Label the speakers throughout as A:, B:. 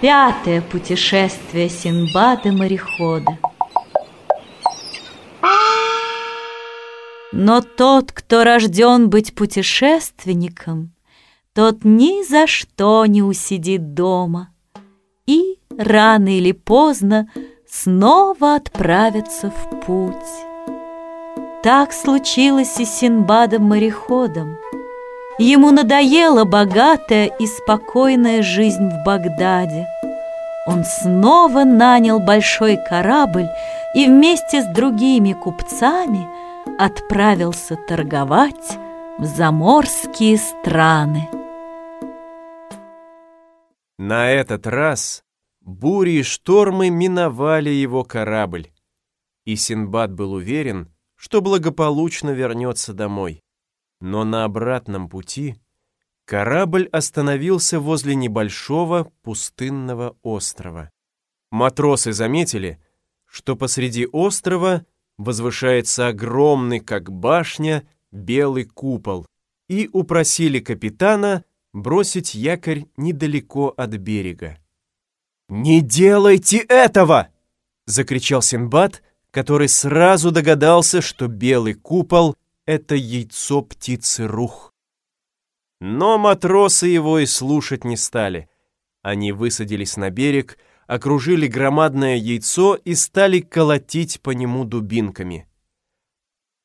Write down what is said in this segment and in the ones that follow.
A: Пятое путешествие Синбада-морехода. Но тот, кто рожден быть путешественником, Тот ни за что не усидит дома И рано или поздно снова отправится в путь. Так случилось и с Синбадом-мореходом. Ему надоела богатая и спокойная жизнь в Багдаде. Он снова нанял большой корабль и вместе с другими купцами отправился торговать в заморские страны.
B: На этот раз бури и штормы миновали его корабль, и Синбад был уверен, что благополучно вернется домой. Но на обратном пути корабль остановился возле небольшого пустынного острова. Матросы заметили, что посреди острова возвышается огромный, как башня, белый купол, и упросили капитана бросить якорь недалеко от берега. «Не делайте этого!» — закричал Синбад, который сразу догадался, что белый купол — это яйцо птицы Рух. Но матросы его и слушать не стали. Они высадились на берег, окружили громадное яйцо и стали колотить по нему дубинками.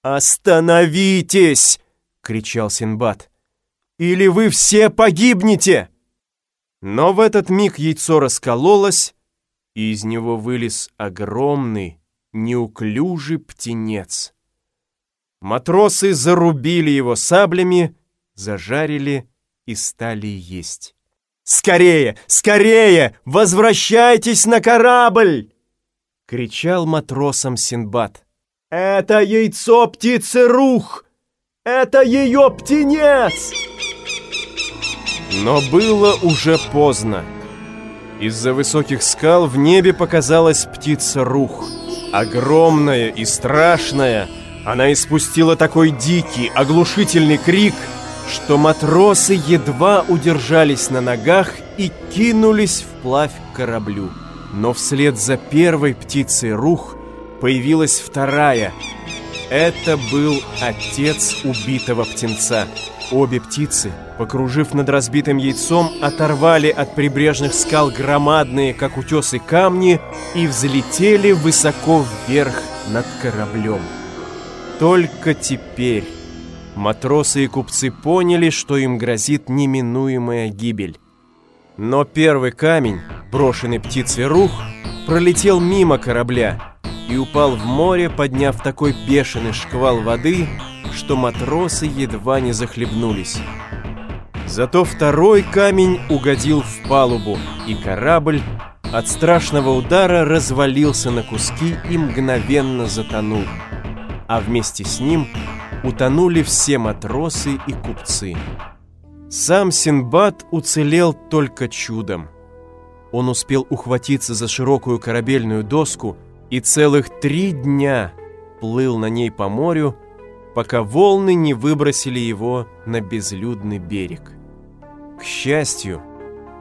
B: «Остановитесь!» — кричал Синбад. «Или вы все погибнете!» Но в этот миг яйцо раскололось, и из него вылез огромный, неуклюжий птенец. Матросы зарубили его саблями, зажарили и стали есть. «Скорее! Скорее! Возвращайтесь на корабль!» — кричал матросам Синбад. «Это яйцо птицы Рух! Это ее птенец!» Но было уже поздно. Из-за высоких скал в небе показалась птица Рух. Огромная и страшная — она испустила такой дикий, оглушительный крик, что матросы едва удержались на ногах и кинулись вплавь к кораблю. Но вслед за первой птицей рух появилась вторая. Это был отец убитого птенца. Обе птицы, покружив над разбитым яйцом, оторвали от прибрежных скал громадные, как утесы, камни и взлетели высоко вверх над кораблем. Только теперь матросы и купцы поняли, что им грозит неминуемая гибель. Но первый камень, брошенный птицей рух, пролетел мимо корабля и упал в море, подняв такой бешеный шквал воды, что матросы едва не захлебнулись. Зато второй камень угодил в палубу, и корабль от страшного удара развалился на куски и мгновенно затонул а вместе с ним утонули все матросы и купцы. Сам Синбад уцелел только чудом. Он успел ухватиться за широкую корабельную доску и целых три дня плыл на ней по морю, пока волны не выбросили его на безлюдный берег. К счастью,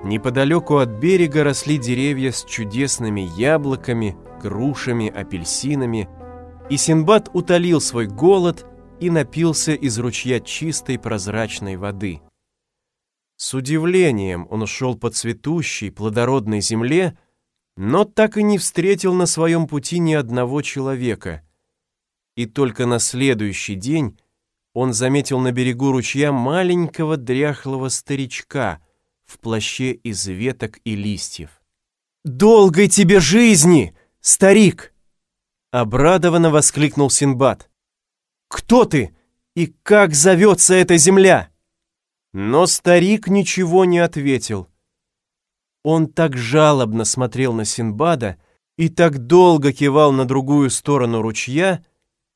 B: неподалеку от берега росли деревья с чудесными яблоками, грушами, апельсинами – и Синбад утолил свой голод и напился из ручья чистой прозрачной воды. С удивлением он ушел по цветущей, плодородной земле, но так и не встретил на своем пути ни одного человека. И только на следующий день он заметил на берегу ручья маленького дряхлого старичка в плаще из веток и листьев. «Долгой тебе жизни, старик!» Обрадованно воскликнул Синбад. «Кто ты и как зовется эта земля?» Но старик ничего не ответил. Он так жалобно смотрел на Синбада и так долго кивал на другую сторону ручья,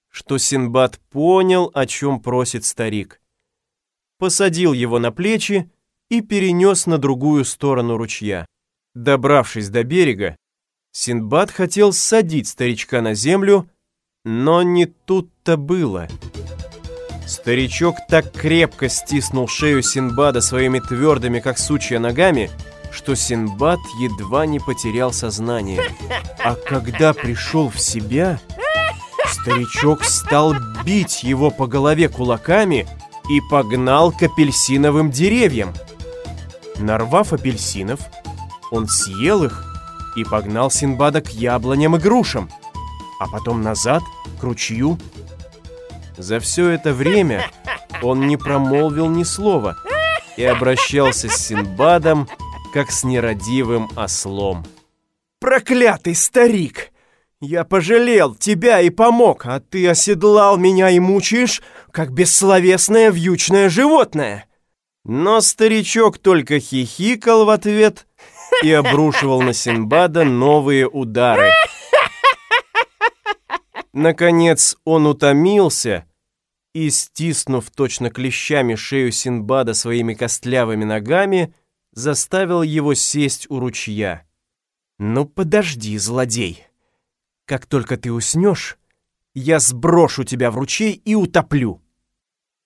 B: что Синбад понял, о чем просит старик. Посадил его на плечи и перенес на другую сторону ручья. Добравшись до берега, Синбад хотел садить старичка на землю, но не тут-то было. Старичок так крепко стиснул шею Синбада своими твердыми, как сучья, ногами, что Синбад едва не потерял сознание. А когда пришел в себя, старичок стал бить его по голове кулаками и погнал к апельсиновым деревьям. Нарвав апельсинов, он съел их и погнал Синбада к яблоням и грушам, а потом назад, к ручью. За все это время он не промолвил ни слова и обращался с Синбадом, как с нерадивым ослом. «Проклятый старик! Я пожалел тебя и помог, а ты оседлал меня и мучаешь, как бессловесное вьючное животное!» Но старичок только хихикал в ответ и обрушивал на Синбада новые удары. Наконец он утомился и, стиснув точно клещами шею Синбада своими костлявыми ногами, заставил его сесть у ручья. «Ну подожди, злодей! Как только ты уснешь, я сброшу тебя в ручей и утоплю!»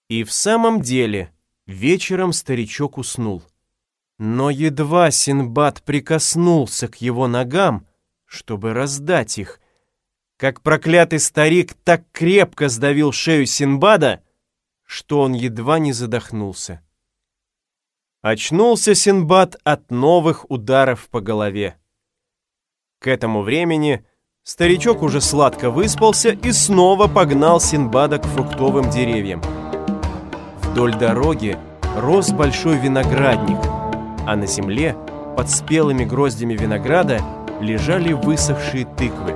B: И в самом деле вечером старичок уснул. Но едва Синбад прикоснулся к его ногам, чтобы раздать их, как проклятый старик так крепко сдавил шею Синбада, что он едва не задохнулся. Очнулся Синбад от новых ударов по голове. К этому времени старичок уже сладко выспался и снова погнал Синбада к фруктовым деревьям. Вдоль дороги рос большой виноградник — а на земле под спелыми гроздями винограда лежали высохшие тыквы.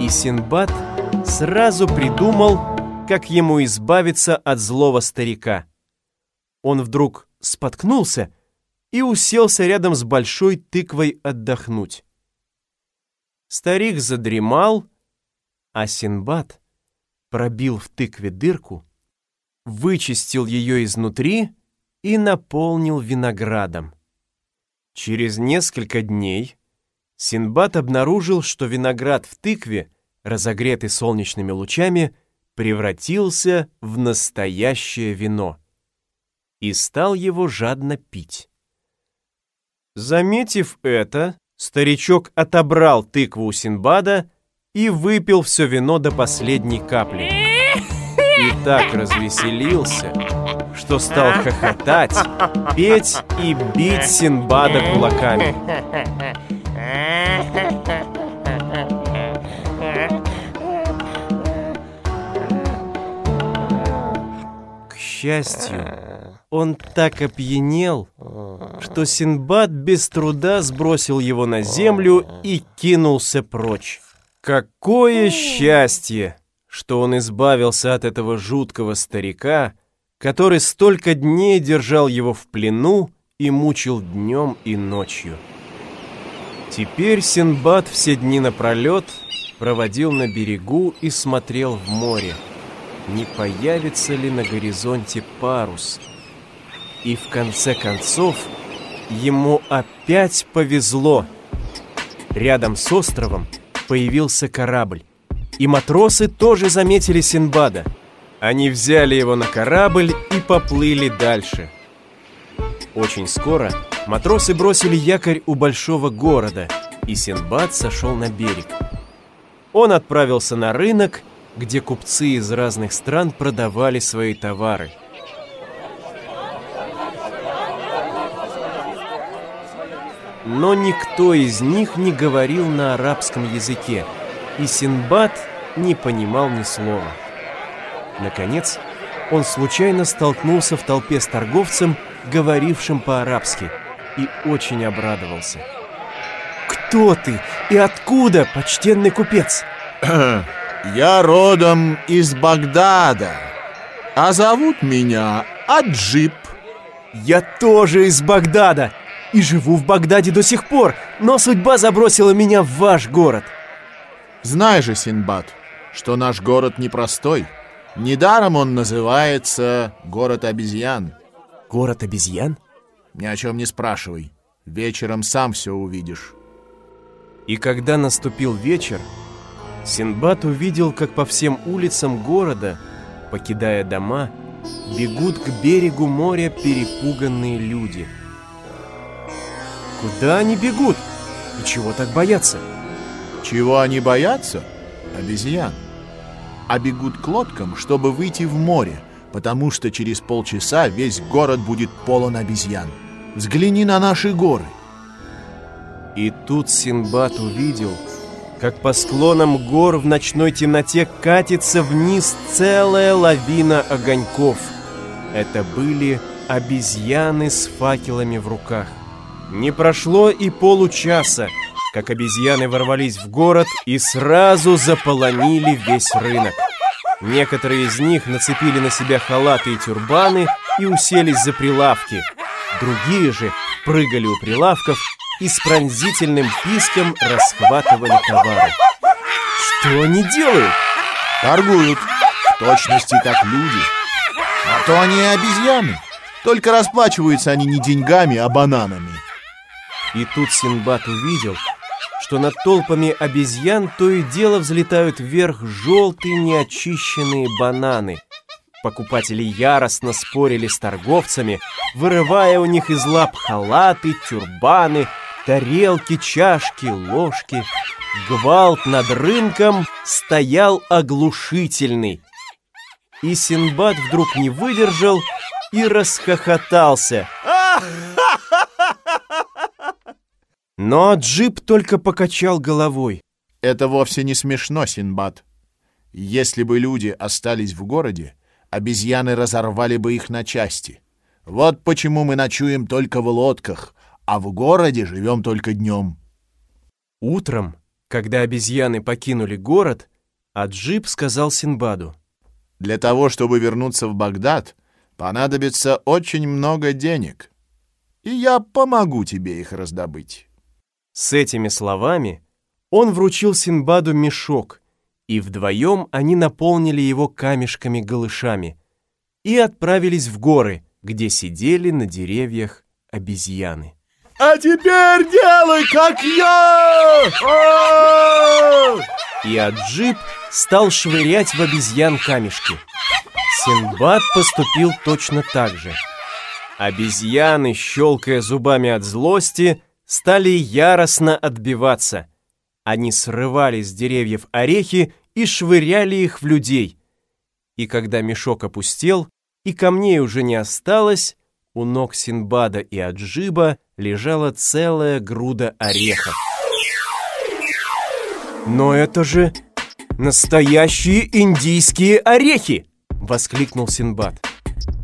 B: И Синбад сразу придумал, как ему избавиться от злого старика. Он вдруг споткнулся и уселся рядом с большой тыквой отдохнуть. Старик задремал, а Синбад пробил в тыкве дырку, вычистил ее изнутри и наполнил виноградом. Через несколько дней Синбад обнаружил, что виноград в тыкве, разогретый солнечными лучами, превратился в настоящее вино и стал его жадно пить. Заметив это, старичок отобрал тыкву у Синбада и выпил все вино до последней капли. И так развеселился, что стал хохотать, петь и бить Синбада кулаками. К счастью, он так опьянел, что Синбад без труда сбросил его на землю и кинулся прочь. Какое счастье, что он избавился от этого жуткого старика, который столько дней держал его в плену и мучил днем и ночью. Теперь Синбад все дни напролет проводил на берегу и смотрел в море, не появится ли на горизонте парус. И в конце концов ему опять повезло. Рядом с островом появился корабль, и матросы тоже заметили Синбада – они взяли его на корабль и поплыли дальше. Очень скоро матросы бросили якорь у большого города, и Синбад сошел на берег. Он отправился на рынок, где купцы из разных стран продавали свои товары. Но никто из них не говорил на арабском языке, и Синбад не понимал ни слова. Наконец, он случайно столкнулся в толпе с торговцем, говорившим по-арабски, и очень обрадовался. «Кто ты и откуда, почтенный купец?»
C: «Я родом из Багдада, а зовут меня Аджип».
B: «Я тоже из Багдада и живу в Багдаде до сих пор, но судьба забросила меня в ваш город».
C: «Знай же, Синбад, что наш город непростой». Недаром он называется «Город обезьян».
B: Город обезьян?
C: Ни о чем не спрашивай. Вечером сам все увидишь.
B: И когда наступил вечер, Синбад увидел, как по всем улицам города, покидая дома, бегут к берегу моря перепуганные люди. Куда они бегут? И чего так боятся?
C: Чего они боятся? Обезьян. А бегут к лодкам, чтобы выйти в море, потому что через полчаса весь город будет полон обезьян. Взгляни на наши горы.
B: И тут Синбад увидел, как по склонам гор в ночной темноте катится вниз целая лавина огоньков. Это были обезьяны с факелами в руках. Не прошло и получаса, как обезьяны ворвались в город и сразу заполонили весь рынок. Некоторые из них нацепили на себя халаты и тюрбаны и уселись за прилавки. Другие же прыгали у прилавков и с пронзительным писком расхватывали товары. Что они делают?
C: Торгуют. В точности, как люди. А то они и обезьяны. Только расплачиваются они не деньгами, а бананами.
B: И тут Синбад увидел, что над толпами обезьян то и дело взлетают вверх желтые неочищенные бананы. Покупатели яростно спорили с торговцами, вырывая у них из лап халаты, тюрбаны, тарелки, чашки, ложки. Гвалт над рынком стоял оглушительный. И Синбад вдруг не выдержал и расхохотался. Но джип только покачал головой.
C: Это вовсе не смешно, Синбад. Если бы люди остались в городе, обезьяны разорвали бы их на части. Вот почему мы ночуем только в лодках, а в городе живем только днем.
B: Утром, когда обезьяны покинули город, Аджип сказал Синбаду.
C: Для того, чтобы вернуться в Багдад, понадобится очень много денег. И я помогу тебе их раздобыть.
B: С этими словами он вручил Синбаду мешок, и вдвоем они наполнили его камешками-голышами и отправились в горы, где сидели на деревьях обезьяны.
C: «А теперь делай, как я!»
B: И Аджип стал швырять в обезьян камешки. Синбад поступил точно так же. Обезьяны, щелкая зубами от злости, стали яростно отбиваться. Они срывали с деревьев орехи и швыряли их в людей. И когда мешок опустел, и камней уже не осталось, у ног Синбада и Аджиба лежала целая груда орехов. «Но это же настоящие индийские орехи!» — воскликнул Синбад.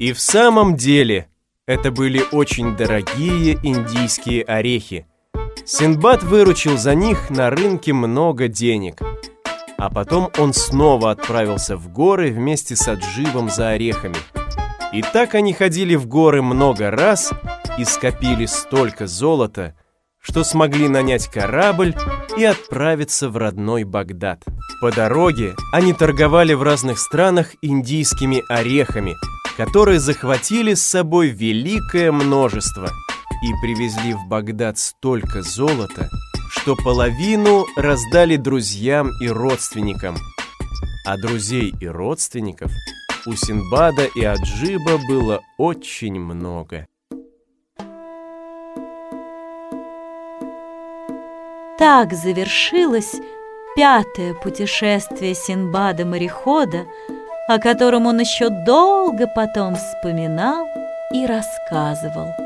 B: И в самом деле это были очень дорогие индийские орехи. Синбад выручил за них на рынке много денег. А потом он снова отправился в горы вместе с Аджибом за орехами. И так они ходили в горы много раз и скопили столько золота, что смогли нанять корабль и отправиться в родной Багдад. По дороге они торговали в разных странах индийскими орехами, которые захватили с собой великое множество и привезли в Багдад столько золота, что половину раздали друзьям и родственникам. А друзей и родственников у Синбада и Аджиба было очень много.
A: Так завершилось пятое путешествие Синбада-морехода, о котором он еще долго потом вспоминал и рассказывал.